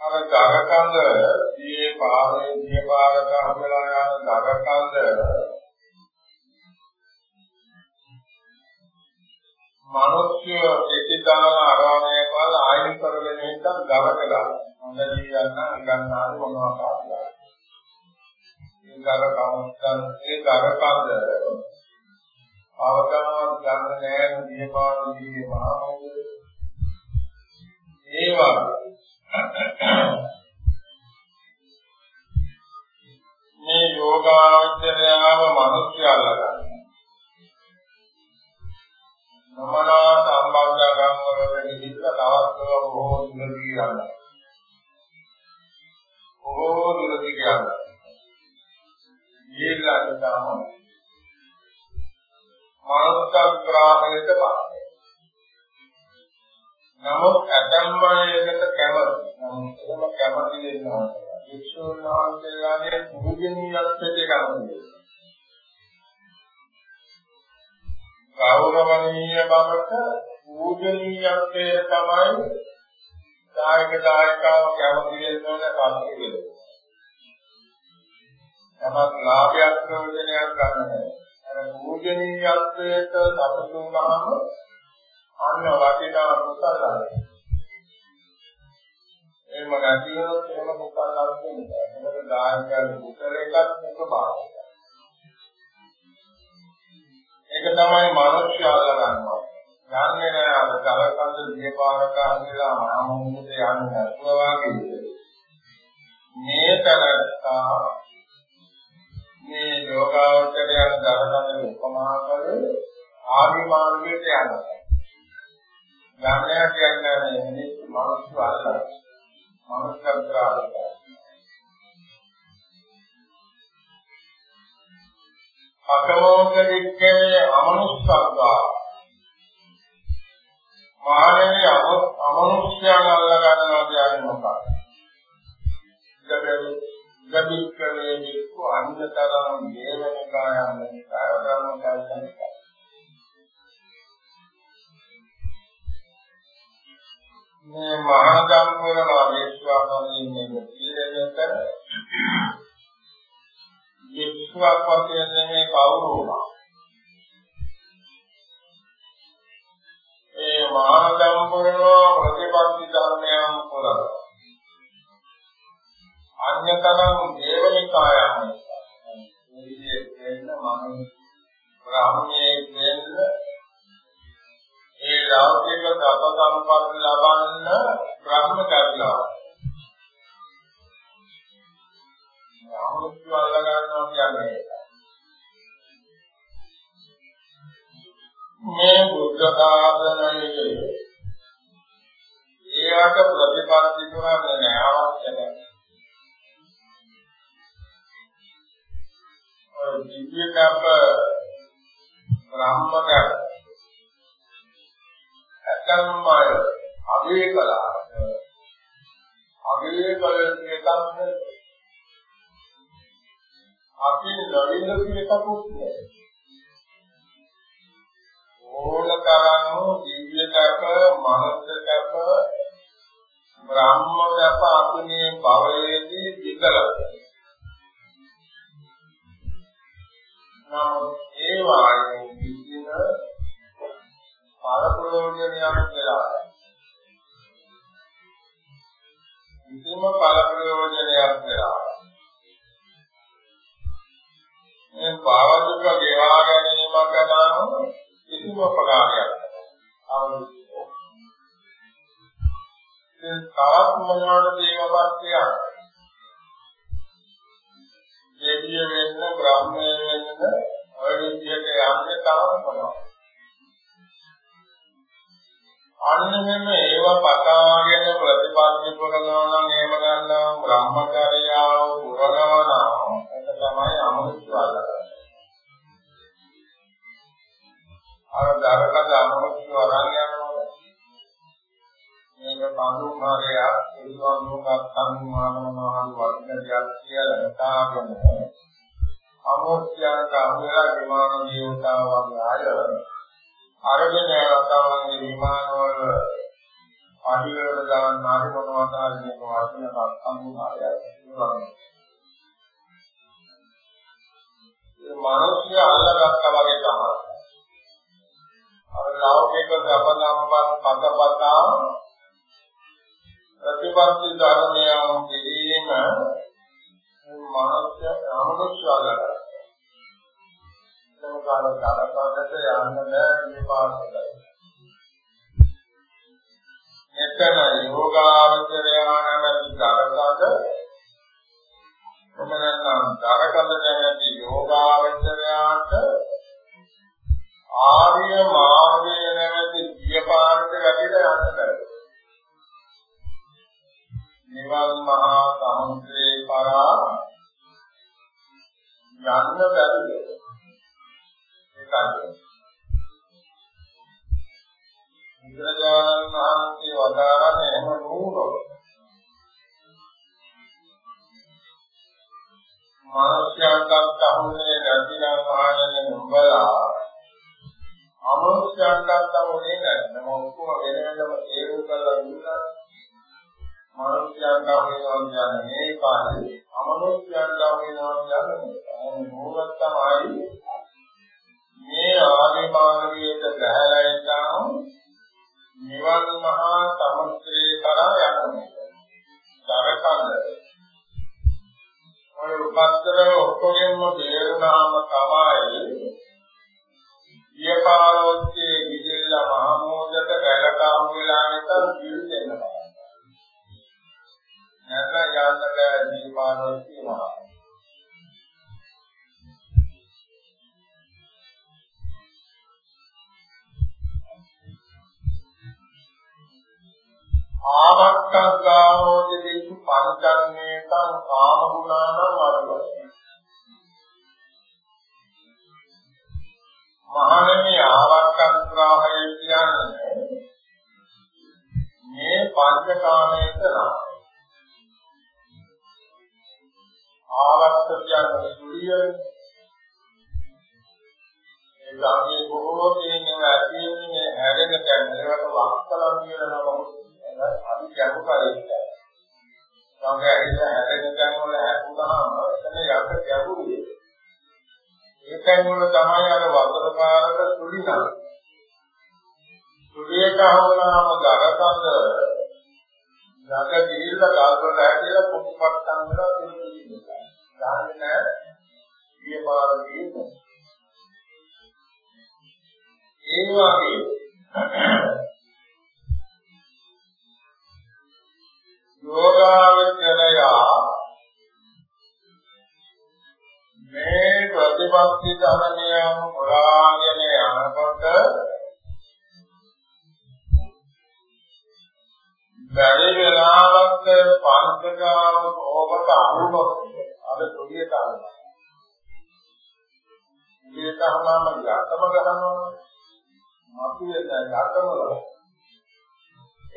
අර දරකඳ දියේ පාරේ දිය පාරක හදලා යන දරකඳ මනුෂ්‍ය පිටිදාන ආරාමයේ වල ආයු කරගෙන හිටන් දරක ගන්න. හොඳදී යන්න ගන්නාද මොනවා කාටද? ඒ දරකඳ ඒ දරකඳ අවදානවත් ගන්න නෑ නියමාවලියේ මහමෝද ඒ මේ යෝගාචරයව මිනිස්සු අල්ලගන්න. නමනා සම්බන්ධ ගම්වල ගිහිල්ලා තවත් බොහෝ දුරදී යනවා. බොහෝ දුරදී යනවා. ගිහිල්ලා ඉඳාම මානසග්‍රාහයට බලය. නමුත් ඇතැම් අයකට කැමති. නමුත් එහෙම කැමති වෙනවා. වික්ෂුන් වහන්සේලාගේ පූජනීයත්වයට කැමති. ගෞරවණීය බවට පූජනීයත්වයේ තමයි දායක දායකාව කැමති වෙනවන කල්පිතේ. තමක් ලාභයක් ප්‍රයෝජනයක් ගන්න නැහැ. පූජනීයත්වයට සතුටු වුණාම අන්න වටිනා කුසල ලැබෙනවා. එහෙම නැතිවොත් එහෙම කුසල ලැබෙන්නේ නැහැ. මොකද දායකයන් කුසල එකක් මුක බාහිරයි. ඒක තමයි මානසික අල්ලගන්නවා. යන්නේ නැහැ අර කලකන්ද දීපාරක හදලා මහමුහුදේ යන්නේ නැතුව වගේ. මේ තනත්තා මේ යෝගාවචරයන් දරගන්න උපමා කරේ ආදි මාර්ගයට යනවා. ඥානය කියන්නේ මේ මනුස්ස අල්ල. මනුස්සත්‍රාලක. අකමෝකෙන්නේ අමනුස්සත්වා. මානෙනි අමනුෂ්‍යයන් අල්ල ගන්නවා කියන්නේ මොකක්ද? ගබික්කවේ වික්ඛු අන්‍යතරං දේවනිකායන් කායධර්ම කල්පන මේ මහාගම් කරන විශ්වාසයෙන් මේ තීරණය කර විශ්වාස වශයෙන් නෙමෙයි කවුරු වුණා ඒ මහාගම් කරන ප්‍රතිපත්ති ධර්මයන් වල අන්‍යතරම් දේවනිකායන් මේ විදිහට වෙන්න මම බ්‍රාහ්මණයේ වෙන්න ඒ ලෞකික දප සම්පත් ලබන්න බ්‍රහ්මචර්යලා. ආමුත්‍ය අල්ල ගන්නවා කියන්නේ මේ බුද්ධ දාසනයේ ඒකට ප්‍රතිපත්ති කරන්නේ නැහැ අවශ්‍ය නැහැ. ඔය දිව්‍ය කප්ප බ්‍රහ්මකප්ප ඇතම් අය අගේ කළා අගේ කළ එකක් අපි ලොරින්ද එකකුත් නෑ ඕන තරම් දිව්‍ය කැප මනස කැප බ්‍රහ්ම කැප අපේ භවයේදී විකලක නමුත් ඒ වාගේ කිසිම පරප්‍රයෝජනයක් වෙලා කිසිම පරප්‍රයෝජනයක් වෙලා මේ භවදුක ගෙවා ගැනීමක නම් කිසිම ප්‍රකාරයක් අවුරුද්දෝ ඒ තවත් මොනවාද දේවපත්තිය දෙවිය වෙන්න බ්‍රහ්මය වෙන්න ඔය විදිහට යන්නේ. තවත් මොනවද අන්න මෙන්න ඒව පතාගෙන ප්‍රතිපත්ති පුරනවා නම් එහෙම ගන්නවා බ්‍රහ්මචර්යාව පුරනවා නම් ඒක තමයි අමනුෂ්‍යවල. අර දරකද අමනුෂ්‍ය වරන් යනවා. මේක පඳුමාරයා ඉල්වන්නුගත් සම්මානමාන වර්ගයක් කියලා හිතාගෙන අමනුෂ්‍යයන්ට අහුවෙලා විමාන දේවතාවා වගේ අය අරගෙන රටාවන්ගේ විමානවල අහිවල දාන්න හරි මොනවද හරි මේක වටින සම්මුඛාරයක් ඉන්නවා. ඒ මිනිස්සු අල්ලගත්තා වගේ තමයි. අර ලෞකික සබඳම්පත් පදපතා ප්‍රතිපත්ති ධර්මයන් පිළිම මිනිස්සු අමනුෂ්‍ය අල්ලගත්තා. කාල කාලකට යන්න බෑ මේ පාඩකයි. මෙතන යෝගාවචරය නැමැති දරකඳ එමනම් දරකඳ නැමැති යෝගාවචරයාට ආර්ය මාර්ගය නැමැති දියපාරට වැටිලා යන්න බෑ. නිවන් මහා සමුද්‍රේ පරා යන්න බැරිද? ඒකයි. බුදුරජාණන් වහන්සේ වදාරන එහෙම නුනොත් මානසිකයන්ට අහුනේ නැතිනම් මහණෙනි නුඹලා. අමනුෂ්‍යයන්ට අහුනේ නැත්නම් ඔක්කොම වෙන වෙනම තේරුම් කරලා දුන්නා. මානසිකයන්ට අහුනවා කියන්නේ මේ කාලේ. අමනුෂ්‍යයන්ට අහුනවා කියන්නේ මොකක්ද තමයි මේ ආදී මාර්ගයට බහැලා යනවා නිවන් මහා සමුද්‍රේ කරා යනවා. දරකඳ. ඔය උපත්තර ඔක්කොගෙම බේරුණාම තමයි ඊපාරෝත්තේ විජිල්ල මහමෝදක බැලකාම් වෙලා නැතර ජීල් දෙන්නවා. නැත්නම් යන්න බෑ ඊපාරෝත්තේ මහා ආවක්ඛග්ගාමෝති දේසු පංචන්නේතං කාමගුණානම් අරවති මහණෙනි ආවක්ඛග්‍රාහය කියන්නේ මේ පංචකාමයක නම් ආවක්ඛ කියන්නේ සුරිය ඒ ගාමී බොහෝ දෙනෙක් ඇතිවෙන්නේ හැරෙන තැන්. ඒකට වක්කලම් කියන නම අපි ගැඹුරු පරිච්ඡේදය. සංගය ඇහිලා හැදෙන තැන් වල හැපුණාම එතන යට ගැඹුරුයි. ඒ තැන් වල තමයි අර වතුර පාරක සුලිනා. සුලියට හවුනාම ගරකඳ ගඟ ගිහිල්ලා ගල්වල හැදෙලා පුප්පට්ටම් වල තියෙනවා. දාන්නේ නැහැ. ඊපාර තියෙනවා. ඒ වගේ යෝගාවචරය මේ ප්‍රතිපත්ති ධර්මයන් පුරාගෙන යනකොට බැරි වෙලාවක් පංචකාම ඕකට අනුමත අර සුලිය තරම. මේ තහනම යතම ගන්නවා. මතුවේ දැන් යතම ගන්නවා.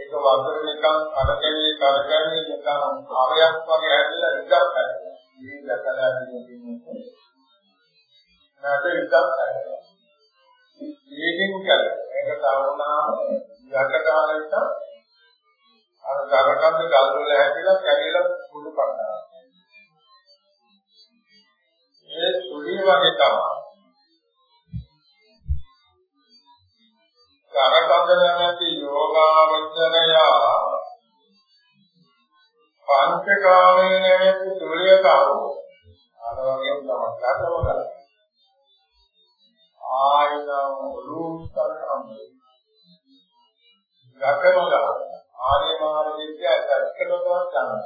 ඒක වතුර නිකන් කරකැවි කරකැවි නිකන් ආරයක් වගේ හැදලා ඉඳක් හැදෙනවා. මේ දැකලා ඉන්නේ නැත ඉඳක් හැදෙනවා. මේකෙන් කියන්නේ මේක තවුනාම යකකාලයට අර කරකන්ද ගල් වල හැදිලා කැඩිලා කුඩු කරනවා. ඒ සුළි වගේ තමයි. කරකඳ නැමැති යෝගාවචරය පංචකාමයේ නැමැති සුලියතව අර වගේ තමයි ගතවල ආයනම් උලුස්තරම් ගතවල ආර්ය මාර්ගයේ ඇත්තටම ගන්නවා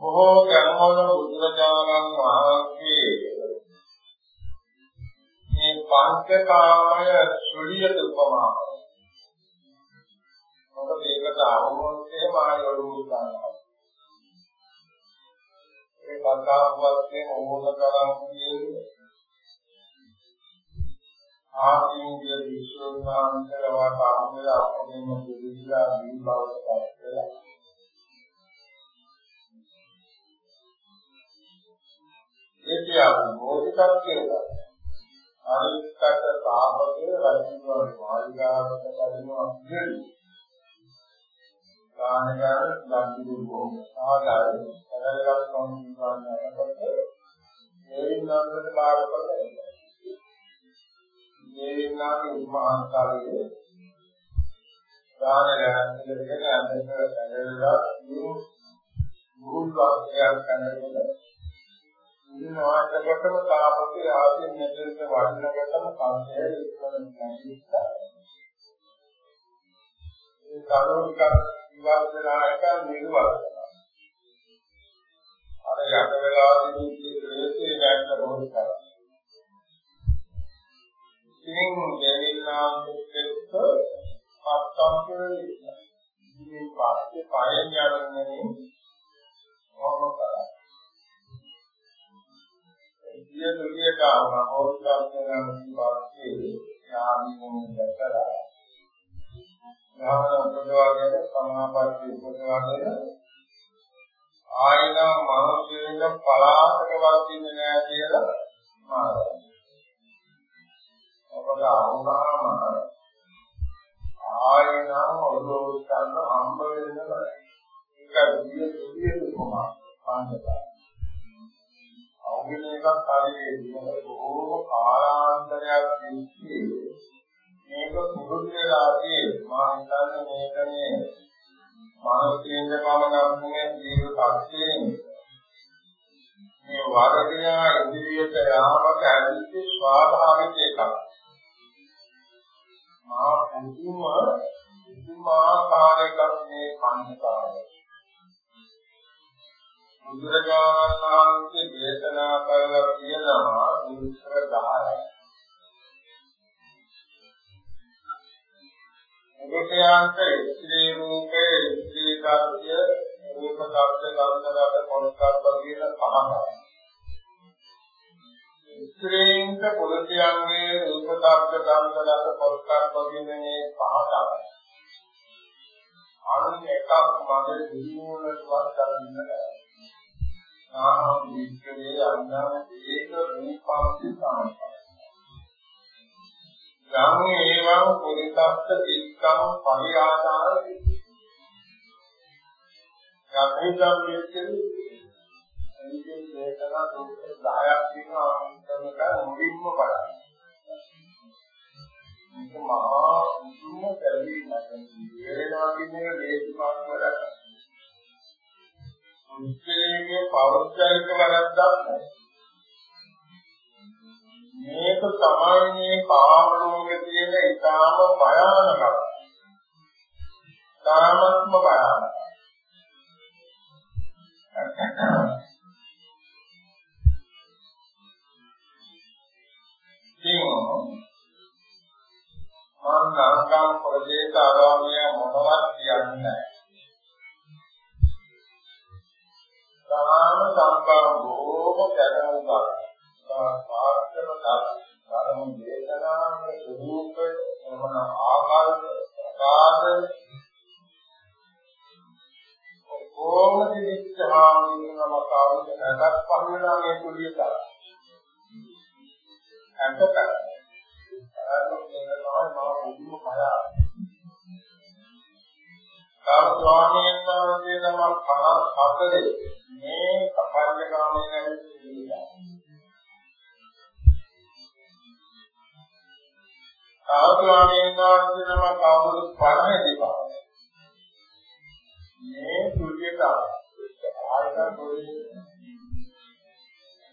බොහෝ ගැනවල බුදුරජාණන් වහන්සේ මේ පංචකාමය සුලියට උපමා මොකද ඒකට අහුනොත්ේ මායවලු ගන්නවා ඒ කතාවත්යෙන් ඕන තරම් කියන්නේ. ආදීන්ගේ විශ්වනාන්තර වාතාවරණය අපේම දුවිලා දී බවට පත් වෙලා. ඒ කියන්නේ මොකක්ද කියලා. අනිත්කට සාපකේ රජිනවා මාළිගාවට කලිනවා කියන්නේ. කාණගාර ලක්ෂ්මී බොහොම සාගාරේ සරලව සම්මානයකට මේ නන්දට බාර කරලා මේ නම් මහාකාරයේ කාණගාර ඉඳගෙන අන්දර සැලලා මුල් වාක්‍යයක් කරනකොට ඉන්නවා එතකොටම තාපකේ ආසින් මෙතෙන්ට වඩනකොටම සංකේය ඉක්මන නැතිස්සා ඒ කරුණු ටිකක් ඉවත් වෙලා එක නිර්වල අර යට වෙලාදී මේ දැක්ක බොහෝ කරා ඉතින් දෙවිල්ලාම් එක්ක පත්තම්පේ ඉතින් පස්සේ පයෙන් යන්නේ මොකක්ද කරා සිය දුලියට ආවම හොස්තාවන පස්සේ යාමිනුන් දැකලා ඥාන උපදවාගෙන සමාපatti උපදවාගෙන ආයනා මිනිස්සුන්ට පලාතක වදින්නේ නැහැ කියලා මාරයි. ඔබට අහුනාම ආයනා ඔළුව ගන්න හම්බ වෙන්න බෑ. ඒක දිය දුලිය දුකම පංචකා. අවුගෙන එකක් හරියේ දිනවල බොහෝ කාලාන්තරයක් තිස්සේ මේක පුරුදු වෙලාදී මා හිතන්නේ මේකනේ මානසික පමණක්නේ ජීව සත්‍යයෙන් මේ වර්ධනය ඉදිරියට යාමට ඇතිවෙච්ච ස්වාභාවික එකක්. මා පුදුම පුදුමාකාරයක් මේ පංචකාරය බුදුරජාණන් වහන්සේ දේශනා කරලා තියෙනවා දුෂ්කර 10යි. මුගතයන්ට ස්ත්‍රී රූපේ ස්ත්‍රී ධර්මය රූප ශබ්ද ගන්ධරස පොන්කප්ප කියන පහයි. ස්ත්‍රීන්ට පුරුෂයන්ගේ රූප ශබ්ද ගන්ධරස පොන්කප්ප කියන මේ පහ තමයි. අන්න එකක් මගේ දිනුවලටවත් ගන්න බැහැ. නාම විච්ඡේ අඥාන ඒක රූපාන්ති සාමපයි. යම් ඒවං පුරිතස්ස තික්කම් පරිආදාරති යම්හිදම් මෙච්චරි අනිකේ දේශනා දුක් 10ක් තියෙනවා අන්තමක මුලින්ම බලන්න මේක මහා මුදුම පැවිදීමක් වේදනා කියන්නේ දේශපාලන වැඩක් මුස්ලිමයේ පෞද්ගලික වැරද්දක් නැහැ මේක තමයි මේ කාම ලෝකේ තියෙන ඊටාම භයානක. තාමත්ම භයානක. ඉතින් මම නාගම් ප්‍රදේශ ආරාමයේ මොනවත් කියන්නේ නැහැ. සාම සංකල්ප බොහෝම දැනුම් පාස්තර ධර්ම දේශනාවේ ස්වરૂප එමන ආකාර ප්‍රකාශ කොහොමද විච්ඡාමිනම කාර්යයක් නැතත් පහුවෙනා මේ කුලියට අන්තක ස්වාමීන් වහන්සේ නමක් 54 මේ කපල්ල ගාමේ නැති සාස්වාමීන් වහන්සේ නම කවුරුත් 50 දෙපා. මේ සුද්ධියට ආයතන පොලේ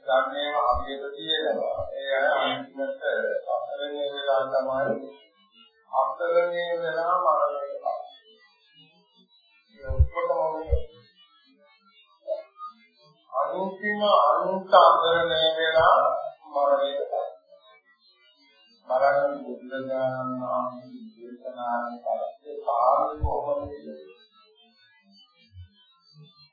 ධර්මයේ අභියත තියෙනවා. ඒ අය අන්තිමට අසරණේ වෙලා තමයි අසරණේ වෙලා මරණයට අන්තිම අනුන්ට අසරණේ වෙලා මරණයට පත්. බලන්න බුදුරජාණන් වහන්සේ දේශනාවේ පස්සේ කාර්ය කොහොමද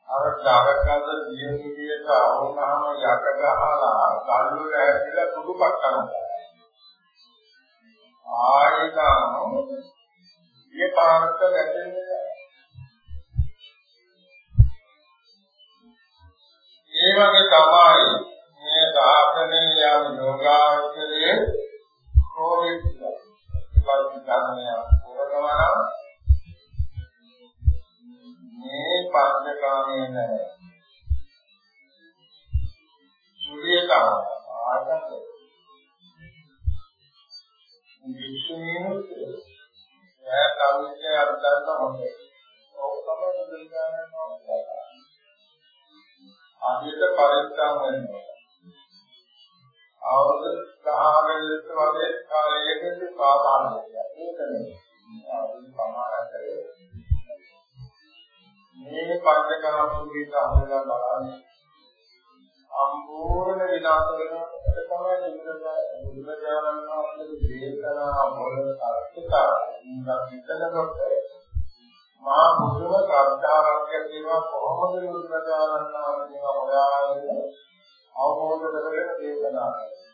අර ධාරකද දියුනියට අවුනහම යට ගහලා ගල්වල ඇදලා කුඩුපක් කරනවා ආයතන මේ පාරට වැටෙන්නේ ඒ වගේ තමයි මේ සාසනීය යෝගාවචරයේ කෝවිඩ් ප්‍රතිපත්ති ධර්මය පුරනවා මේ පංචකාමයේ නැහැ. සුලියතම ආයතන වික්ෂුණීනුත් එයා කවුරුත් අර්ථයන් හොඳයි. ඔක්කොම දුර්ගානනවා. ආදිත පරිස්සම් වෙනවා. අවුරුදු 10 වගේ කාලයකදී සාධාරණයි. ඒක නෙමෙයි. අවුරුදු සමානතරේ මේ පංචකාමී සාහනලා බලන්නේ සම්පූර්ණ විනාශ වෙනකොට තමයි බුදුරජාණන් වහන්සේගේ දේශනා මොළ සත්‍යතා ඉන්නකොට මා මුදුම ශ්‍රද්ධාවක් ඇතිවෙනවා කොහොමද බුදුරජාණන් වහන්සේ හොයාගෙන අවබෝධ කරගෙන දේශනා කරනවා.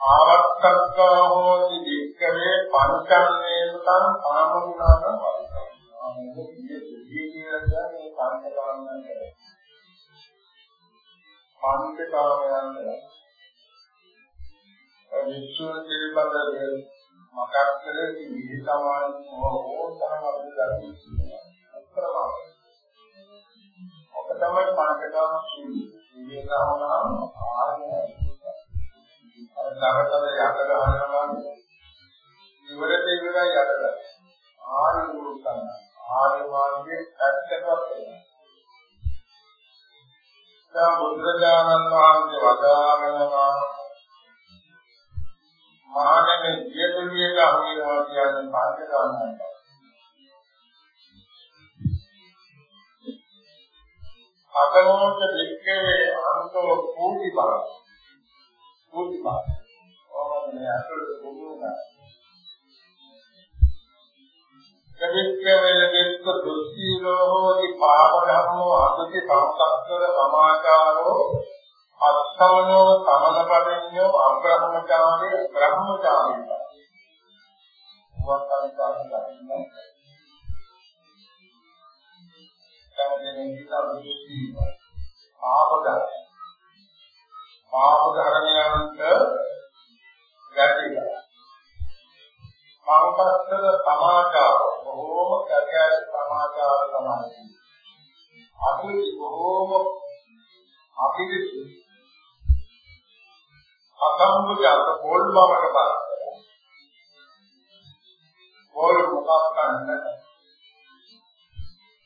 ආවත්තක්කා හෝති දික්කවේ පංචන්නේ සුතං කාමගුණාන වරිසං පංචකාමයන් විශ්ව පිළිබඳව මතක් කරේ විදි සමාන ඕනතරම් අපිට ගන්න ඔක තමයි පංචකාම සූත්‍රය. විදේකවනා ආරණ්‍ය නරකද යට ගන්නවා ඉවරට ඉවරයි යට ගන්න. ආර්ය ගුරුකම් ආර්ය මාර්ගයේ ඇත්තටම වෙනවා. දැන් බුදුරජාණන් වහන්සේ වදාරනවා මානමේ ජීවිතයට අහුවෙනවා කියන්නේ පාඩක ගන්නයි. අතනෝච දෙක්කේ අන්තෝ කෝටි බල. කෝටි බල. ඕමනේ අසල දුන්නා කදික්කවලදෙස්ස දුස්සීලෝ හෝති පාප ධම්මෝ අසති සංසක්තර සමාචාරෝ අත්තමනෝ සමන පරිඤ්ඤෝ අබ්‍රහ්මචාරේ බ්‍රහ්මචාරී වත්තන්තාන්නේ දැනෙන හිතා දුස්සීල පාප ධර්ම පාප ධර්මයන්ට ගැටිලා. සංකස්සල සමාචාර බොහෝම කැකැල සමාචාර තමයි. අපි බොහෝම අපිරිසු අසම්බුජාත පොල් බවට බලන්න. පොල් මොකක් ගන්නද?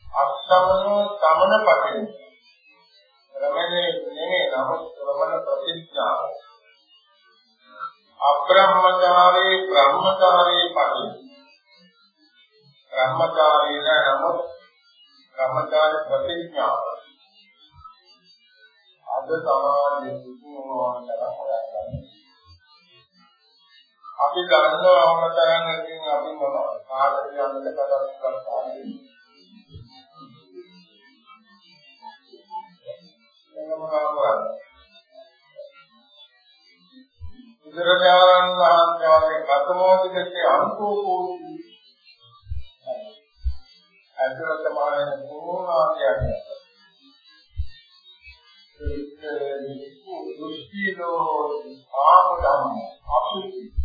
අස්සමන සමන පටින්. ශ්‍රමණේ නෙමෙයි නමුත් ශ්‍රමණ ප්‍රතිඥාව. අබ්‍රහ්මචාරේ බ්‍රහ්මචාරේ පටින්. බ්‍රහ්මචාරේ නමුත් බ්‍රහ්මචාරී ප්‍රතිඥාව. අද සමාජයේ සිදුවන අපි දන්නවා අවමතරන් ඉතින් අපි මොන කාලේ යන්නද කතා කරන්නේ බුදුරජාණන් වහන්සේ කතමෝදිකේ අනුකෝපෝති අදරත මාන මොනාදයක් දුෂ්ටිනෝ ආමදම් අපිති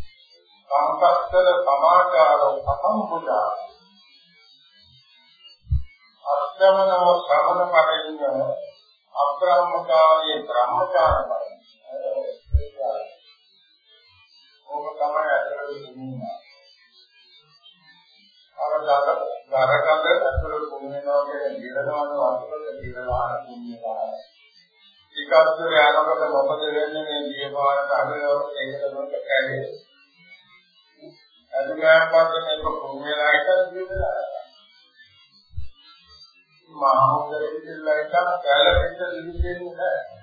සංකස්තර සමාචාරෝ අසම්පුදා අස්තමනව ශ්‍රවණ පරිඥා අබ්‍රහ්මචාරී බ්‍රහ්මචාරී ඕක තමයි අතර දුන්නේ. අර දර දරකඳ අතර දුන්නේනවා කියන දිරනවන අතර දිරලා දුන්නා. ටිකක් දුර යනකොට මොකද වෙන්නේ මේ ජීවමානට අඩුවම ඒකට මොකද කැඩේ. අදුගාම පස්සේ මේක කුමෙලා හිටන් දිරලා මහමුදේ ඉඳලා ඉතින් කැලපිට දිවිදෙන්නේ නැහැ.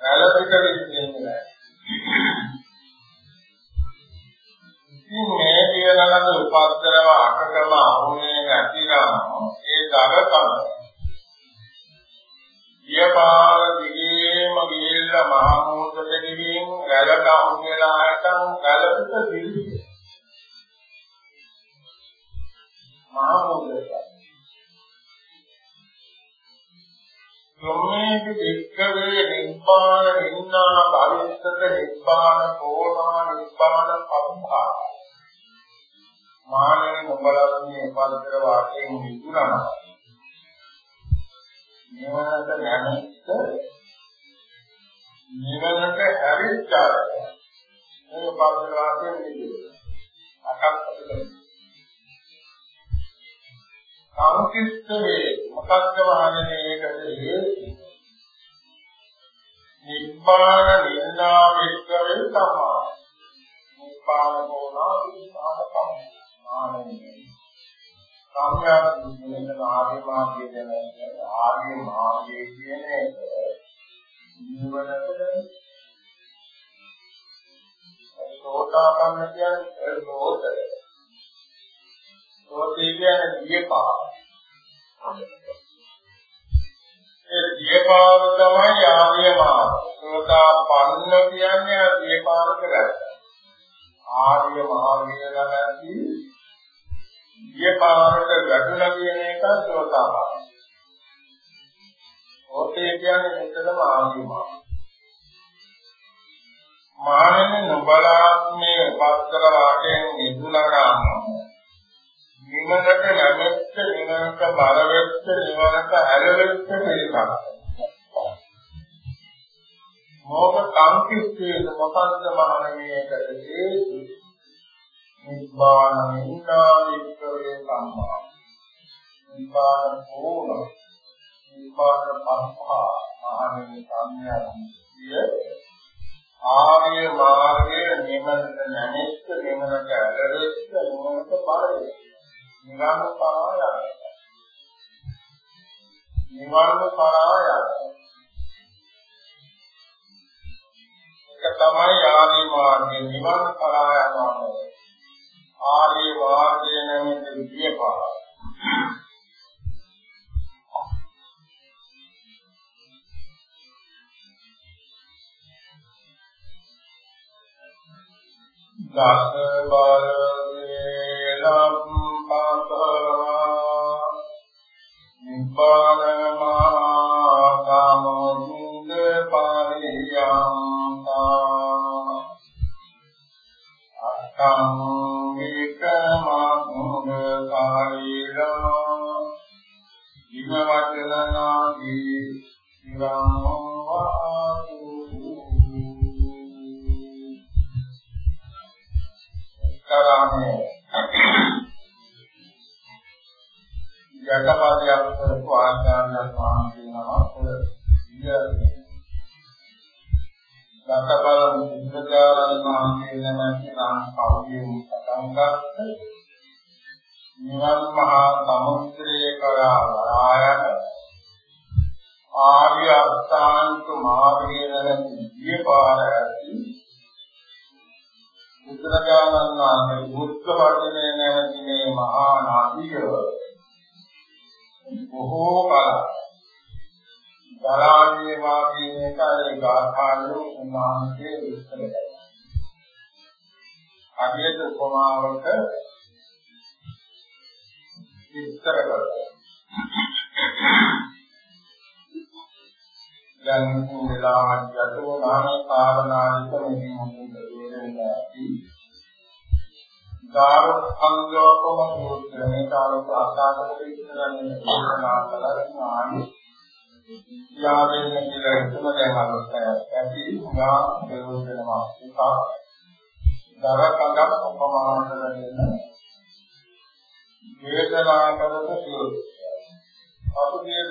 කැලපිට දිවිදෙන්නේ නැහැ. ඉතින් මේ කියනලද උපද්දරව අකකම අහුනේ නැතිනම් ඒ දරකම ගියපාර දිගේම ගිහිල්ලා මහමුදේ දිවින් කැලට අහුවෙලා හිටන් කැලපිට දිවිදෙන්නේ. මහමුදේ සොම්මේක වික්කවේ නිබ්බාන නින්නා භවිස්සත නිබ්බාන කෝණා නිබ්බාන පම්භා මානෙ නොබලන්නේ පන්තර වාක්‍යයෙන් විදුරනවා නිවනට නැමෙත්ත නිවනට හැරිච්චාර මේ පන්තර වාක්‍යයෙන් විදුරනවා අකක් අපිට සංකිෂ්ඨ වේ මොකක්ද වහන්නේ ඒකට හේතු? නිබ්බාන නින්නා වික්කවේ තමා නිබ්බාන මොනා විස්හාන තමයි සම්‍යක් දුන්නේ ආර්ය මාර්ගය ගැන ආර්ය මාර්ගය කියන එක ජීවනකට සෝතාපන්න කියන්නේ ලෝකය සෝතේ කියන්නේ දීපා. ඒ දීපාව තමයි ආර්ය මාර්ග. සෝතා පන්න කියන්නේ දීපාවක රැස්. ආර්ය මාර්ගය ළඟදී දීපාවට ගැටුණා කියන එක සෝතාපන්න. සෝතේ කියන්නේ මෙතනම ආර්ය මාර්ගය. මානෙ නොබලාත්මේ පස්තර වාටෙන් නිදුණා නම් නිවනට නැමෙත්ත නිවනට බරවෙත්ත නිවනට ඇලවෙත්ත පිළිගන්න. මොක සංකිට්ඨේන මොකද්ද මහණෙනියකට හේතු? නිබ්බාන මින්නා වික්‍රේ සම්මා. නිබ්බාන පූර්ණ. නිබ්බාන පස්සා මහණෙනි සම්ඥා ආර්ය මාර්ගයේ නිවනට නැමෙත්ත නිවනට ඇලවෙත්ත නිවනට බරවෙත්ත නිවන් කරා යන නිවන් කරා යන ඒක තමයි ආර්ය මාර්ගය. නිවන් කරා යනවා ආර්ය මාර්ගය නැමෙති විදියපාර දස බල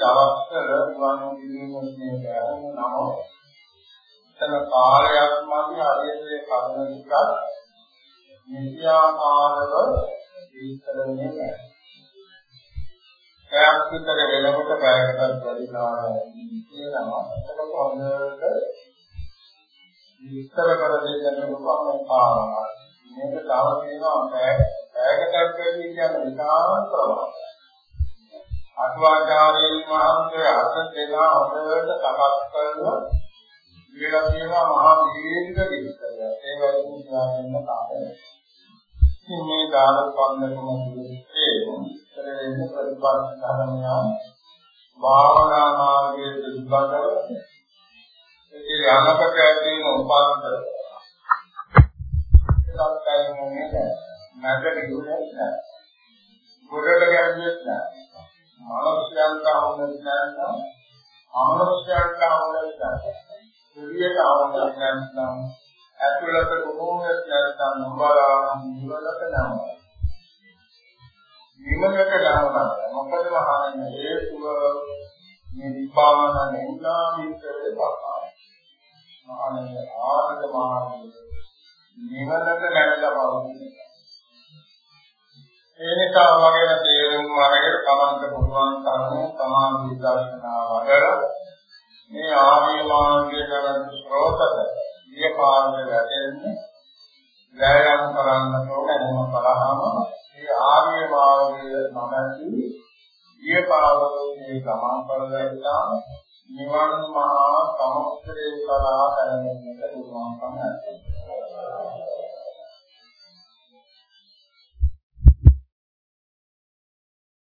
පසුගිය දවස්වල ගුවන් විදුලියේ ගැහුණු නම එතන කාලයක් මැදි හරියට කර්ම ටිකක් නිත්‍යාකාරව විස්තරණය කරනවා පැයක් විතර වෙනකොට පැයකටත් වැඩි කාලයක් තියෙනවා. ඒක හොඳට විස්තර කර දෙන්න පුළුවන් කාරණා. මේක තව තියෙනවා පැයකටත් වැඩි කියන විශාල ප්‍රමාණයක්. අටුවාචාර්යයන් වහන්සේ අත දෙනා හොඳට සකස් කරලා ඉගෙන තියෙනවා මහා දීර්ඝ විස්තරයක්. ඒ වගේ කියන්න කාරණා. ඉතින් මේ දාන පන්නකම දුන්නේ වෙන්නේ ප්‍රතිපත්ති ධර්මයන් භාවනා මාර්ගයේ පිළිබඳව ඒ යමකට ඇතිවන උපාන්තර ඒකයි මොන්නේ නැගට ගිහුනේ නැහැ ගොඩට ගැන්නේ නැහැ මනුෂ්‍යයන්ට අවුලක් නැත්නම් අමනුෂ්‍යයන්ට අවුලක් නැහැ දෙවියට අවුලක් නැත්නම් ඇතුළත කොහොමද නැත්නම් නොබලා නිවලට නැහැ නිවනට ගමන මොකද මහන්නේ හේතුව මේ විපාවන නෙන්නා විතරේ බලනවා මහන්නේ ආර්ය මාර්ගය නිවනට නැරලා බලන්නේ ඒ නිසා වගේ තේරුම් අරගෙන තමන්ට පුළුවන් තරම සමාධි දර්ශනා වඩලා මේ ආර්ය මාර්ගයේ කරන ස්රෝතද ඊපාරේ වැටෙන්නේ වෑයම් කරන්න ඕනේ මොන කරාම මේ ආර්ය මාර්ගය නැමැති ඊපාරේ ගමන් කරලා නිවන් මහා සමුද්‍රේ කරා පැනෙන්නට පුළුවන්කම